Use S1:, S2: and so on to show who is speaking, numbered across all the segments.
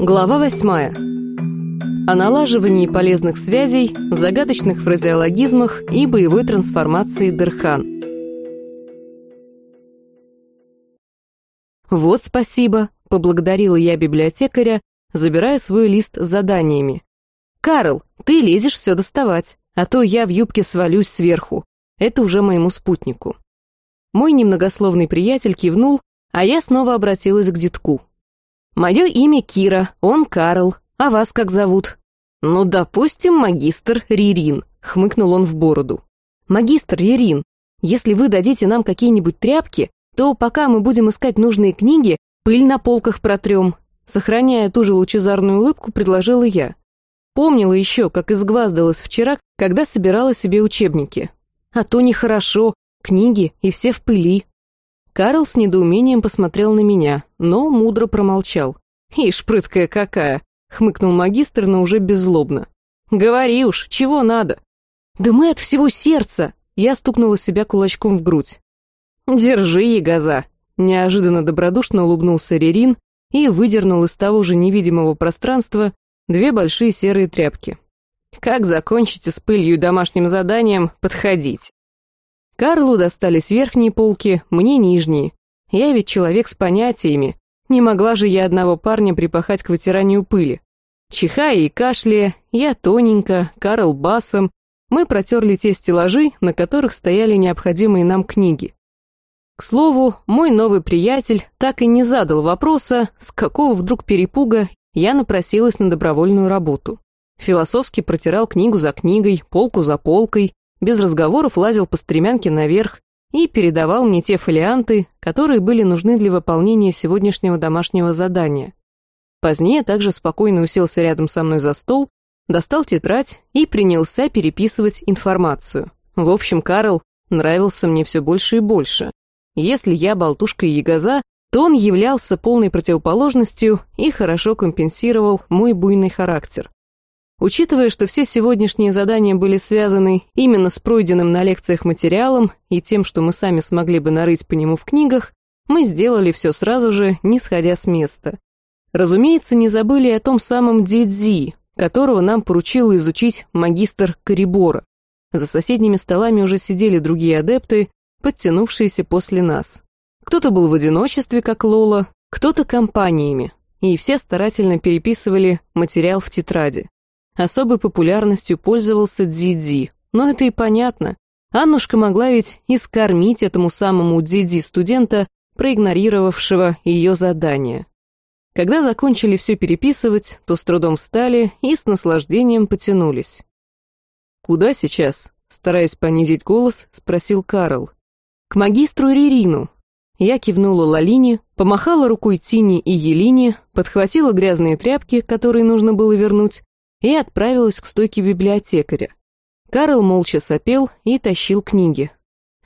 S1: Глава восьмая. О налаживании полезных связей, загадочных фразеологизмах и боевой трансформации Дерхан. «Вот спасибо», — поблагодарила я библиотекаря, забирая свой лист с заданиями. «Карл, ты лезешь все доставать, а то я в юбке свалюсь сверху. Это уже моему спутнику». Мой немногословный приятель кивнул, а я снова обратилась к детку. «Мое имя Кира, он Карл, а вас как зовут?» «Ну, допустим, магистр Ририн», — хмыкнул он в бороду. «Магистр Ририн, если вы дадите нам какие-нибудь тряпки, то пока мы будем искать нужные книги, пыль на полках протрем», сохраняя ту же лучезарную улыбку, предложила я. Помнила еще, как изгваздалась вчера, когда собирала себе учебники. А то нехорошо, книги и все в пыли. Карл с недоумением посмотрел на меня, но мудро промолчал. «Ишь, прыткая какая!» — хмыкнул магистр, но уже беззлобно. «Говори уж, чего надо?» «Да мы от всего сердца!» Я стукнула себя кулачком в грудь. «Держи, ягоза!» Неожиданно добродушно улыбнулся Рерин и выдернул из того же невидимого пространства две большие серые тряпки. «Как закончите с пылью и домашним заданием, подходить!» Карлу достались верхние полки, мне нижние. Я ведь человек с понятиями. Не могла же я одного парня припахать к вытиранию пыли. Чихая и кашляя, я тоненько, Карл басом, мы протерли те стеллажи, на которых стояли необходимые нам книги. К слову, мой новый приятель так и не задал вопроса, с какого вдруг перепуга я напросилась на добровольную работу. Философски протирал книгу за книгой, полку за полкой, без разговоров лазил по стремянке наверх и передавал мне те фолианты, которые были нужны для выполнения сегодняшнего домашнего задания. Позднее также спокойно уселся рядом со мной за стол, достал тетрадь и принялся переписывать информацию. В общем, Карл нравился мне все больше и больше. Если я болтушка и ягоза, то он являлся полной противоположностью и хорошо компенсировал мой буйный характер. Учитывая, что все сегодняшние задания были связаны именно с пройденным на лекциях материалом и тем, что мы сами смогли бы нарыть по нему в книгах, мы сделали все сразу же, не сходя с места. Разумеется, не забыли о том самом Дидзи, которого нам поручил изучить магистр Корибора. За соседними столами уже сидели другие адепты, подтянувшиеся после нас. Кто-то был в одиночестве, как Лола, кто-то компаниями, и все старательно переписывали материал в тетради. Особой популярностью пользовался Дзидзи, но это и понятно. Аннушка могла ведь и скормить этому самому Дзидзи студента, проигнорировавшего ее задание. Когда закончили все переписывать, то с трудом встали и с наслаждением потянулись. «Куда сейчас?» — стараясь понизить голос, спросил Карл. «К магистру Ририну». Я кивнула Лалине, помахала рукой Тине и Елине, подхватила грязные тряпки, которые нужно было вернуть, и отправилась к стойке библиотекаря. Карл молча сопел и тащил книги.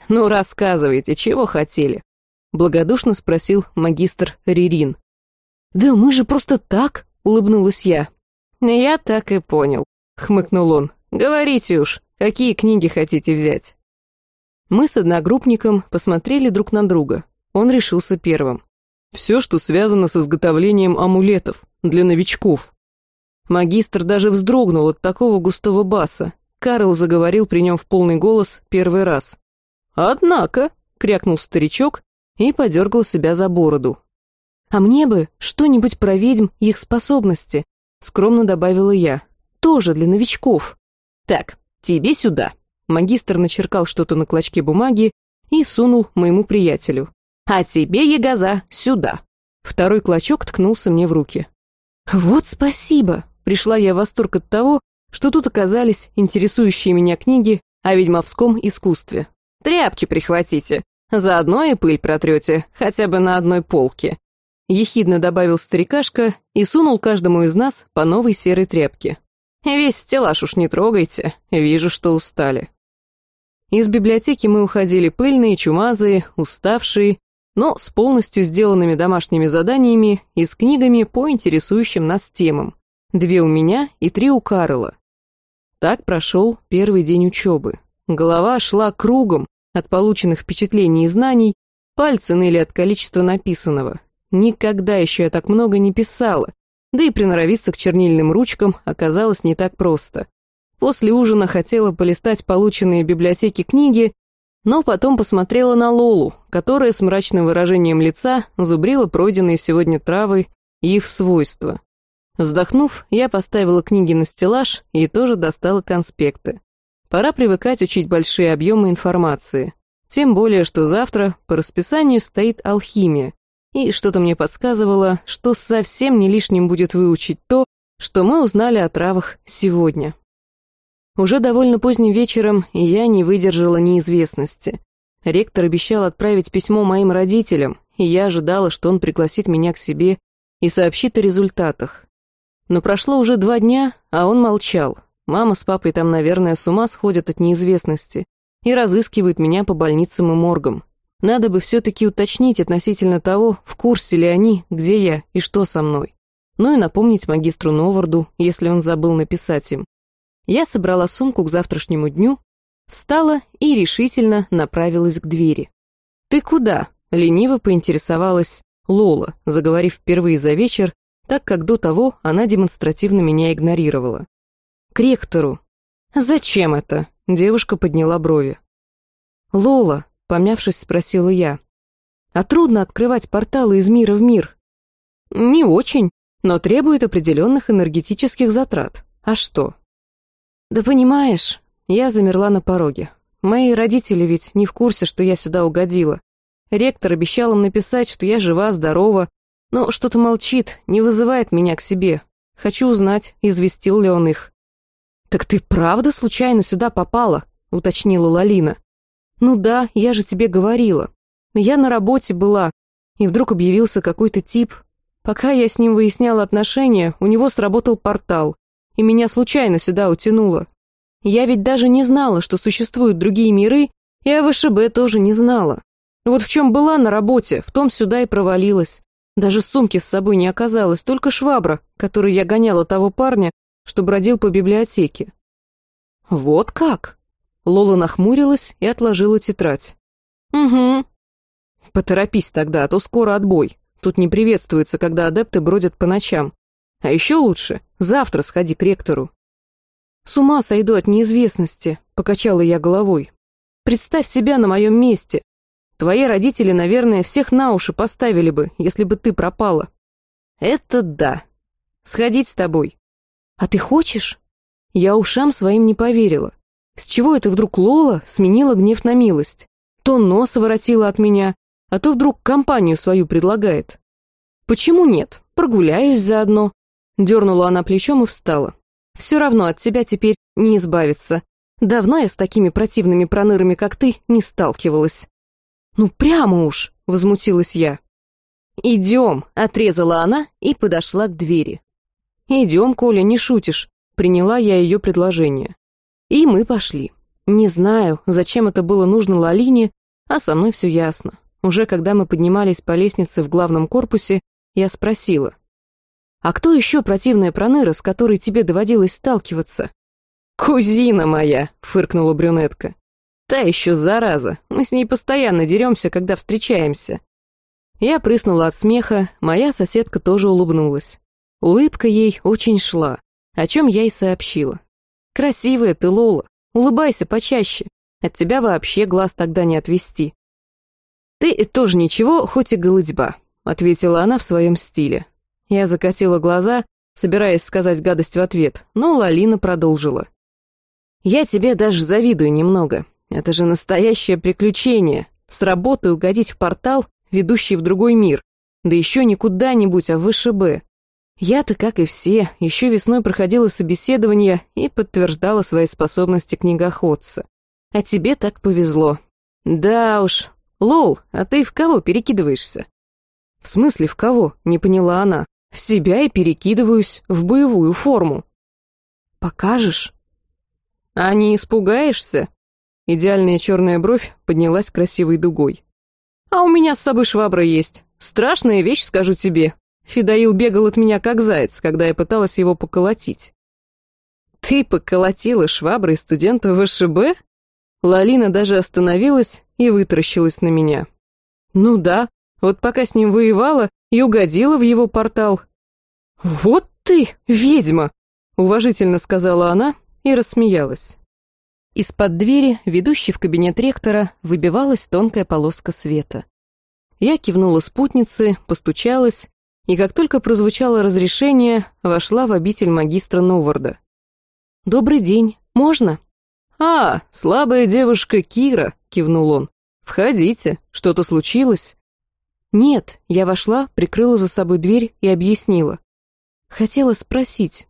S1: «Ну, рассказывайте, чего хотели?» — благодушно спросил магистр Ририн. «Да мы же просто так!» — улыбнулась я. «Я так и понял», — хмыкнул он. «Говорите уж, какие книги хотите взять?» Мы с одногруппником посмотрели друг на друга. Он решился первым. «Все, что связано с изготовлением амулетов для новичков», Магистр даже вздрогнул от такого густого баса. Карл заговорил при нем в полный голос первый раз. «Однако», — крякнул старичок и подергал себя за бороду. «А мне бы что-нибудь про ведьм их способности», — скромно добавила я. «Тоже для новичков». «Так, тебе сюда». Магистр начеркал что-то на клочке бумаги и сунул моему приятелю. «А тебе, ягоза, сюда». Второй клочок ткнулся мне в руки. «Вот спасибо», Пришла я в восторг от того, что тут оказались интересующие меня книги о ведьмовском искусстве. Тряпки прихватите, заодно и пыль протрете, хотя бы на одной полке. Ехидно добавил старикашка и сунул каждому из нас по новой серой тряпке. Весь стеллаж уж не трогайте, вижу, что устали. Из библиотеки мы уходили пыльные, чумазые, уставшие, но с полностью сделанными домашними заданиями и с книгами по интересующим нас темам. Две у меня и три у Карла. Так прошел первый день учебы. Голова шла кругом от полученных впечатлений и знаний, пальцы ныли от количества написанного. Никогда еще я так много не писала. да и приноровиться к чернильным ручкам оказалось не так просто. После ужина хотела полистать полученные в библиотеке книги, но потом посмотрела на Лолу, которая с мрачным выражением лица зубрила пройденные сегодня травы и их свойства. Вздохнув, я поставила книги на стеллаж и тоже достала конспекты. Пора привыкать учить большие объемы информации. Тем более, что завтра по расписанию стоит алхимия, и что-то мне подсказывало, что совсем не лишним будет выучить то, что мы узнали о травах сегодня. Уже довольно поздним вечером я не выдержала неизвестности. Ректор обещал отправить письмо моим родителям, и я ожидала, что он пригласит меня к себе и сообщит о результатах. Но прошло уже два дня, а он молчал. Мама с папой там, наверное, с ума сходят от неизвестности и разыскивают меня по больницам и моргам. Надо бы все-таки уточнить относительно того, в курсе ли они, где я и что со мной. Ну и напомнить магистру Новарду, если он забыл написать им. Я собрала сумку к завтрашнему дню, встала и решительно направилась к двери. «Ты куда?» — лениво поинтересовалась Лола, заговорив впервые за вечер, так как до того она демонстративно меня игнорировала. «К ректору». «Зачем это?» — девушка подняла брови. «Лола», — помявшись, спросила я, «а трудно открывать порталы из мира в мир?» «Не очень, но требует определенных энергетических затрат. А что?» «Да понимаешь, я замерла на пороге. Мои родители ведь не в курсе, что я сюда угодила. Ректор обещал им написать, что я жива, здорова, но что-то молчит, не вызывает меня к себе. Хочу узнать, известил ли он их». «Так ты правда случайно сюда попала?» — уточнила Лалина. «Ну да, я же тебе говорила. Я на работе была, и вдруг объявился какой-то тип. Пока я с ним выясняла отношения, у него сработал портал и меня случайно сюда утянуло. Я ведь даже не знала, что существуют другие миры, и о ВШБ тоже не знала. Вот в чем была на работе, в том сюда и провалилась. Даже сумки с собой не оказалось, только швабра, которой я гоняла того парня, что бродил по библиотеке. «Вот как?» Лола нахмурилась и отложила тетрадь. «Угу». «Поторопись тогда, а то скоро отбой. Тут не приветствуется, когда адепты бродят по ночам. А еще лучше, завтра сходи к ректору. С ума сойду от неизвестности, покачала я головой. Представь себя на моем месте. Твои родители, наверное, всех на уши поставили бы, если бы ты пропала. Это да. Сходить с тобой. А ты хочешь? Я ушам своим не поверила. С чего это вдруг Лола сменила гнев на милость? То нос воротила от меня, а то вдруг компанию свою предлагает. Почему нет? Прогуляюсь заодно, Дернула она плечом и встала. «Все равно от тебя теперь не избавиться. Давно я с такими противными пронырами, как ты, не сталкивалась». «Ну прямо уж!» — возмутилась я. «Идем!» — отрезала она и подошла к двери. «Идем, Коля, не шутишь», — приняла я ее предложение. И мы пошли. Не знаю, зачем это было нужно Лалине, а со мной все ясно. Уже когда мы поднимались по лестнице в главном корпусе, я спросила. А кто еще противная проныра, с которой тебе доводилось сталкиваться? Кузина моя, фыркнула брюнетка. Та еще зараза, мы с ней постоянно деремся, когда встречаемся. Я прыснула от смеха, моя соседка тоже улыбнулась. Улыбка ей очень шла, о чем я и сообщила. «Красивая ты, Лола, улыбайся почаще, от тебя вообще глаз тогда не отвести». «Ты тоже ничего, хоть и голыдьба», — ответила она в своем стиле. Я закатила глаза, собираясь сказать гадость в ответ, но Лалина продолжила. «Я тебе даже завидую немного. Это же настоящее приключение. С работы угодить в портал, ведущий в другой мир. Да еще не куда-нибудь, а в ВШБ. Я-то, как и все, еще весной проходила собеседование и подтверждала свои способности книгоходца. А тебе так повезло. Да уж. Лол, а ты в кого перекидываешься? В смысле в кого? Не поняла она. В себя и перекидываюсь в боевую форму. Покажешь? А не испугаешься? Идеальная черная бровь поднялась красивой дугой. А у меня с собой швабра есть. Страшная вещь, скажу тебе. Фидаил бегал от меня как заяц, когда я пыталась его поколотить. Ты поколотила шваброй студента ВШБ? Лалина даже остановилась и вытаращилась на меня. Ну да, вот пока с ним воевала, и угодила в его портал. «Вот ты, ведьма!» — уважительно сказала она и рассмеялась. Из-под двери, ведущей в кабинет ректора, выбивалась тонкая полоска света. Я кивнула спутнице, постучалась, и как только прозвучало разрешение, вошла в обитель магистра Новарда. «Добрый день, можно?» «А, слабая девушка Кира», — кивнул он. «Входите, что-то случилось?» «Нет», — я вошла, прикрыла за собой дверь и объяснила. «Хотела спросить.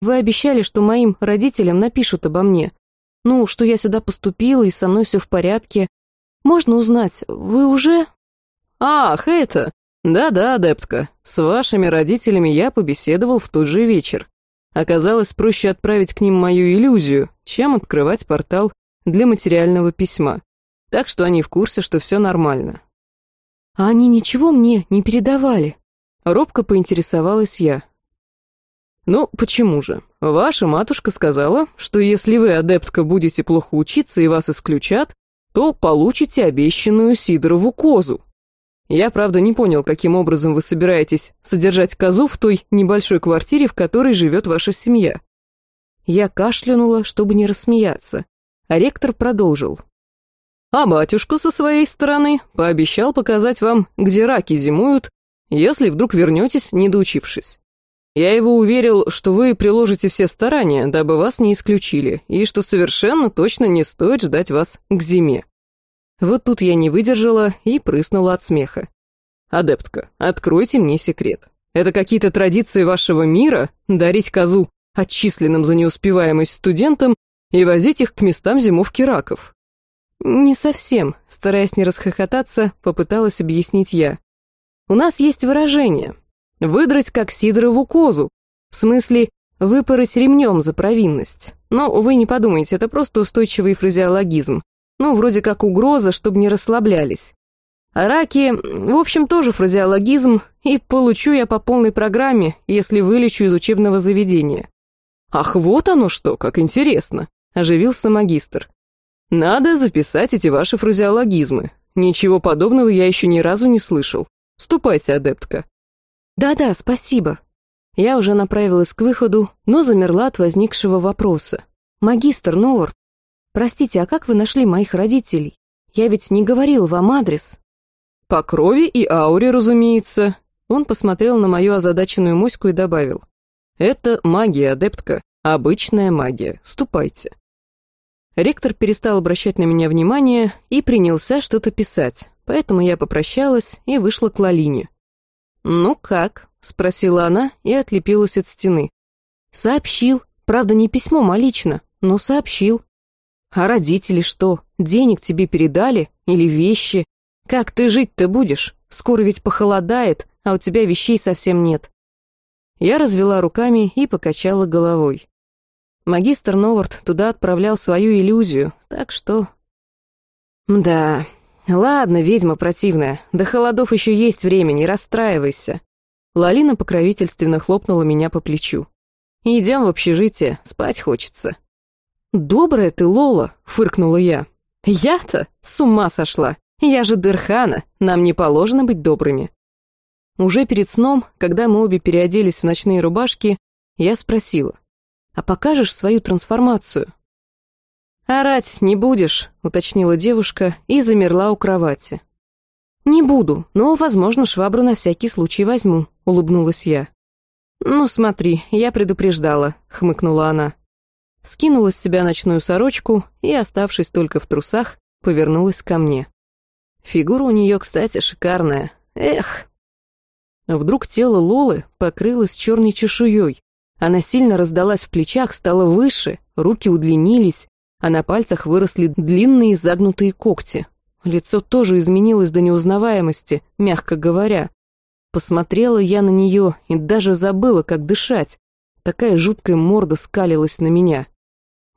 S1: Вы обещали, что моим родителям напишут обо мне. Ну, что я сюда поступила и со мной все в порядке. Можно узнать, вы уже...» «Ах, это... Да-да, адептка, с вашими родителями я побеседовал в тот же вечер. Оказалось, проще отправить к ним мою иллюзию, чем открывать портал для материального письма. Так что они в курсе, что все нормально. А они ничего мне не передавали. Робко поинтересовалась я. Ну, почему же? Ваша матушка сказала, что если вы, адептка, будете плохо учиться и вас исключат, то получите обещанную Сидорову козу. Я, правда, не понял, каким образом вы собираетесь содержать козу в той небольшой квартире, в которой живет ваша семья. Я кашлянула, чтобы не рассмеяться, а ректор продолжил. А батюшка со своей стороны пообещал показать вам, где раки зимуют, если вдруг вернетесь, не доучившись. Я его уверил, что вы приложите все старания, дабы вас не исключили, и что совершенно точно не стоит ждать вас к зиме. Вот тут я не выдержала и прыснула от смеха. «Адептка, откройте мне секрет. Это какие-то традиции вашего мира дарить козу отчисленным за неуспеваемость студентам и возить их к местам зимовки раков?» «Не совсем», — стараясь не расхохотаться, попыталась объяснить я. «У нас есть выражение. Выдрать как Сидорову козу. В смысле, выпороть ремнем за провинность. Но вы не подумайте, это просто устойчивый фразеологизм. Ну, вроде как угроза, чтобы не расслаблялись. А раки, в общем, тоже фразеологизм, и получу я по полной программе, если вылечу из учебного заведения. Ах, вот оно что, как интересно, оживился магистр. Надо записать эти ваши фразеологизмы. Ничего подобного я еще ни разу не слышал. Ступайте, адептка. Да-да, спасибо. Я уже направилась к выходу, но замерла от возникшего вопроса. Магистр Новорт, «Простите, а как вы нашли моих родителей? Я ведь не говорил вам адрес». «По крови и ауре, разумеется». Он посмотрел на мою озадаченную моську и добавил. «Это магия, адептка. Обычная магия. Ступайте». Ректор перестал обращать на меня внимание и принялся что-то писать, поэтому я попрощалась и вышла к Лалине. «Ну как?» — спросила она и отлепилась от стены. «Сообщил. Правда, не письмом, а лично, но сообщил. А родители что, денег тебе передали? Или вещи? Как ты жить-то будешь? Скоро ведь похолодает, а у тебя вещей совсем нет. Я развела руками и покачала головой. Магистр Новард туда отправлял свою иллюзию, так что... Да, ладно, ведьма противная, до холодов еще есть время, не расстраивайся. Лалина покровительственно хлопнула меня по плечу. Идем в общежитие, спать хочется. «Добрая ты, Лола!» — фыркнула я. «Я-то с ума сошла! Я же Дырхана, нам не положено быть добрыми!» Уже перед сном, когда мы обе переоделись в ночные рубашки, я спросила, «А покажешь свою трансформацию?» «Орать не будешь», — уточнила девушка и замерла у кровати. «Не буду, но, возможно, швабру на всякий случай возьму», — улыбнулась я. «Ну, смотри, я предупреждала», — хмыкнула она скинула с себя ночную сорочку и, оставшись только в трусах, повернулась ко мне. Фигура у нее, кстати, шикарная. Эх! Вдруг тело Лолы покрылось черной чешуей. Она сильно раздалась в плечах, стала выше, руки удлинились, а на пальцах выросли длинные загнутые когти. Лицо тоже изменилось до неузнаваемости, мягко говоря. Посмотрела я на нее и даже забыла, как дышать. Такая жуткая морда скалилась на меня.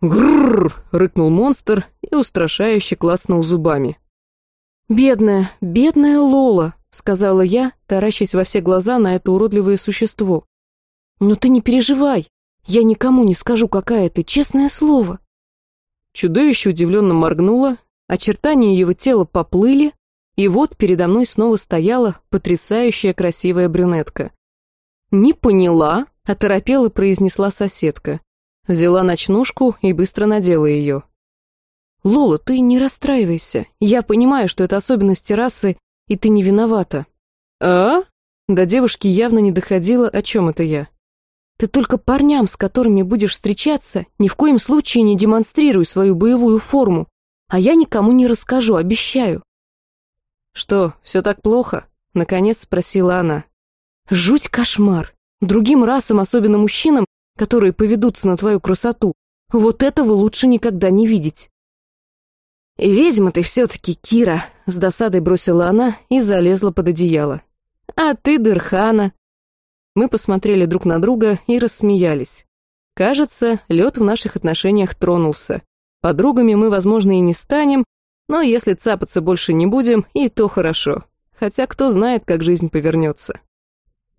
S1: «Грррр!» — рыкнул монстр и устрашающе клацнул зубами. «Бедная, бедная Лола!» — сказала я, таращась во все глаза на это уродливое существо. «Но ты не переживай, я никому не скажу, какая ты, честное слово!» Чудовище удивленно моргнуло, очертания его тела поплыли, и вот передо мной снова стояла потрясающая красивая брюнетка. «Не поняла», — оторопела произнесла соседка. Взяла ночнушку и быстро надела ее. «Лола, ты не расстраивайся. Я понимаю, что это особенность террасы, и ты не виновата». «А?» До девушки явно не доходило, о чем это я. «Ты только парням, с которыми будешь встречаться, ни в коем случае не демонстрируй свою боевую форму, а я никому не расскажу, обещаю». «Что, все так плохо?» — наконец спросила она. «Жуть кошмар. Другим расам, особенно мужчинам, которые поведутся на твою красоту, вот этого лучше никогда не видеть». «Ведьма ты все-таки, Кира», — с досадой бросила она и залезла под одеяло. «А ты, Дырхана». Мы посмотрели друг на друга и рассмеялись. Кажется, лед в наших отношениях тронулся. Подругами мы, возможно, и не станем, но если цапаться больше не будем, и то хорошо. Хотя кто знает, как жизнь повернется.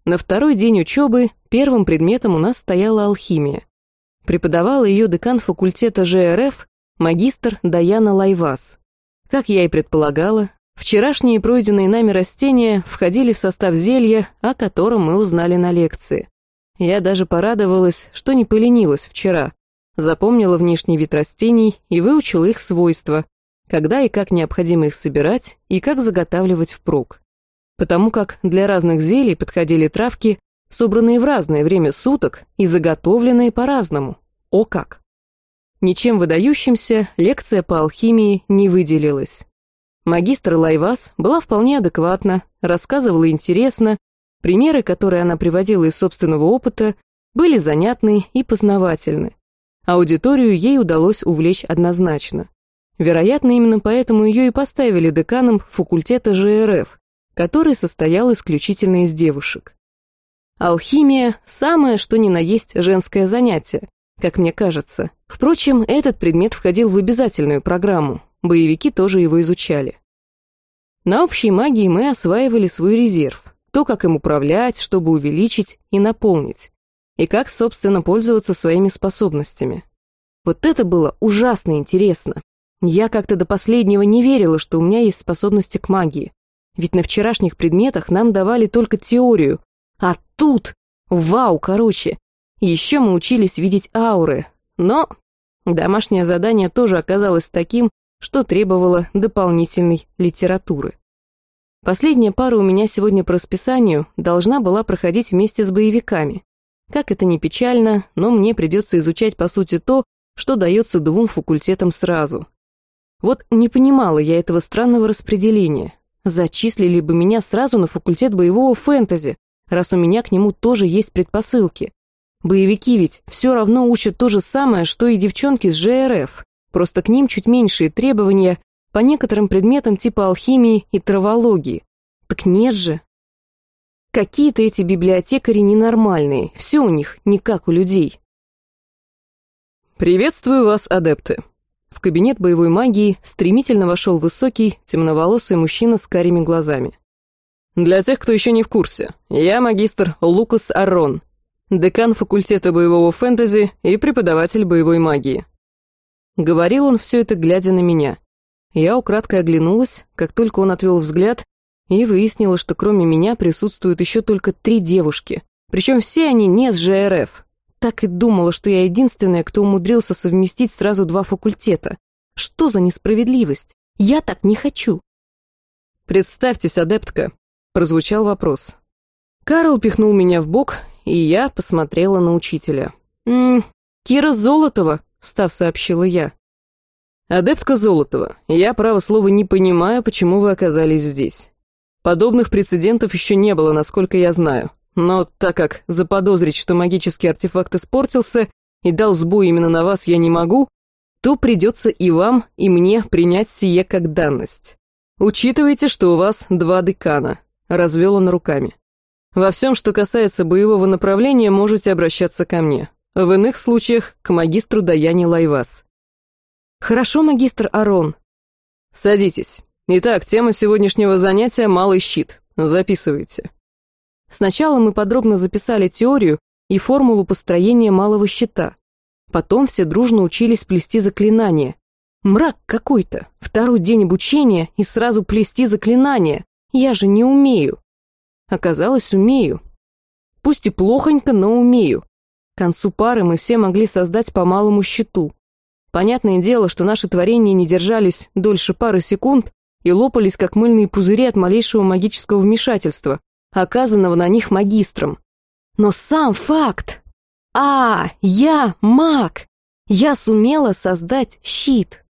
S1: На второй день учебы первым предметом у нас стояла алхимия. Преподавала ее декан факультета ЖРФ, магистр Даяна Лайвас. Как я и предполагала, вчерашние пройденные нами растения входили в состав зелья, о котором мы узнали на лекции. Я даже порадовалась, что не поленилась вчера, запомнила внешний вид растений и выучила их свойства, когда и как необходимо их собирать и как заготавливать впрок. Потому как для разных зелий подходили травки, собранные в разное время суток и заготовленные по-разному. О как! Ничем выдающимся лекция по алхимии не выделилась. Магистр Лайвас была вполне адекватна, рассказывала интересно, примеры, которые она приводила из собственного опыта, были занятны и познавательны. Аудиторию ей удалось увлечь однозначно. Вероятно, именно поэтому ее и поставили деканом факультета ЖРФ, который состоял исключительно из девушек. Алхимия – самое что ни на есть женское занятие, как мне кажется. Впрочем, этот предмет входил в обязательную программу, боевики тоже его изучали. На общей магии мы осваивали свой резерв, то, как им управлять, чтобы увеличить и наполнить и как, собственно, пользоваться своими способностями. Вот это было ужасно интересно. Я как-то до последнего не верила, что у меня есть способности к магии. Ведь на вчерашних предметах нам давали только теорию. А тут... Вау, короче. Еще мы учились видеть ауры. Но домашнее задание тоже оказалось таким, что требовало дополнительной литературы. Последняя пара у меня сегодня по расписанию должна была проходить вместе с боевиками. Как это ни печально, но мне придется изучать по сути то, что дается двум факультетам сразу. Вот не понимала я этого странного распределения. Зачислили бы меня сразу на факультет боевого фэнтези, раз у меня к нему тоже есть предпосылки. Боевики ведь все равно учат то же самое, что и девчонки с ЖРФ, просто к ним чуть меньшие требования по некоторым предметам типа алхимии и травологии. Так нет же. Какие-то эти библиотекари ненормальные, все у них не как у людей.
S2: «Приветствую вас, адепты!» В кабинет боевой магии стремительно вошел высокий, темноволосый мужчина с карими глазами. «Для тех, кто еще не в курсе, я магистр Лукас Аррон, декан факультета боевого фэнтези и преподаватель боевой магии». Говорил он все это, глядя на меня. Я украдкой оглянулась, как только он отвел взгляд, и выяснила, что кроме меня присутствуют еще только три девушки, причем все они не с ЖРФ. Так и думала, что я единственная, кто умудрился совместить сразу два факультета. Что за несправедливость? Я так не хочу. «Представьтесь, адептка», — прозвучал вопрос. Карл пихнул меня в бок, и я посмотрела на учителя.
S1: «М -м, Кира Золотова», — встав, сообщила я.
S2: «Адептка Золотова, я, право слова, не понимаю, почему вы оказались здесь. Подобных прецедентов еще не было, насколько я знаю. Но так как заподозрить, что магический артефакт испортился и дал сбой именно на вас я не могу, то придется и вам, и мне принять сие как данность. Учитывайте, что у вас два декана. Развел он руками. Во всем, что касается боевого направления, можете обращаться ко мне. В иных случаях к магистру Даяне Лайвас.
S1: Хорошо, магистр Арон.
S2: Садитесь. Итак, тема сегодняшнего занятия — малый щит. Записывайте.
S1: Сначала мы подробно записали теорию и формулу построения малого щита. Потом все дружно учились плести заклинания. Мрак какой-то. Второй день обучения и сразу плести заклинания. Я же не умею. Оказалось, умею. Пусть и плохонько, но умею. К концу пары мы все могли создать по малому щиту. Понятное дело, что наши творения не держались дольше пары секунд и лопались, как мыльные пузыри от малейшего магического вмешательства, оказанного на них магистром. Но сам факт! А, я маг! Я сумела создать щит!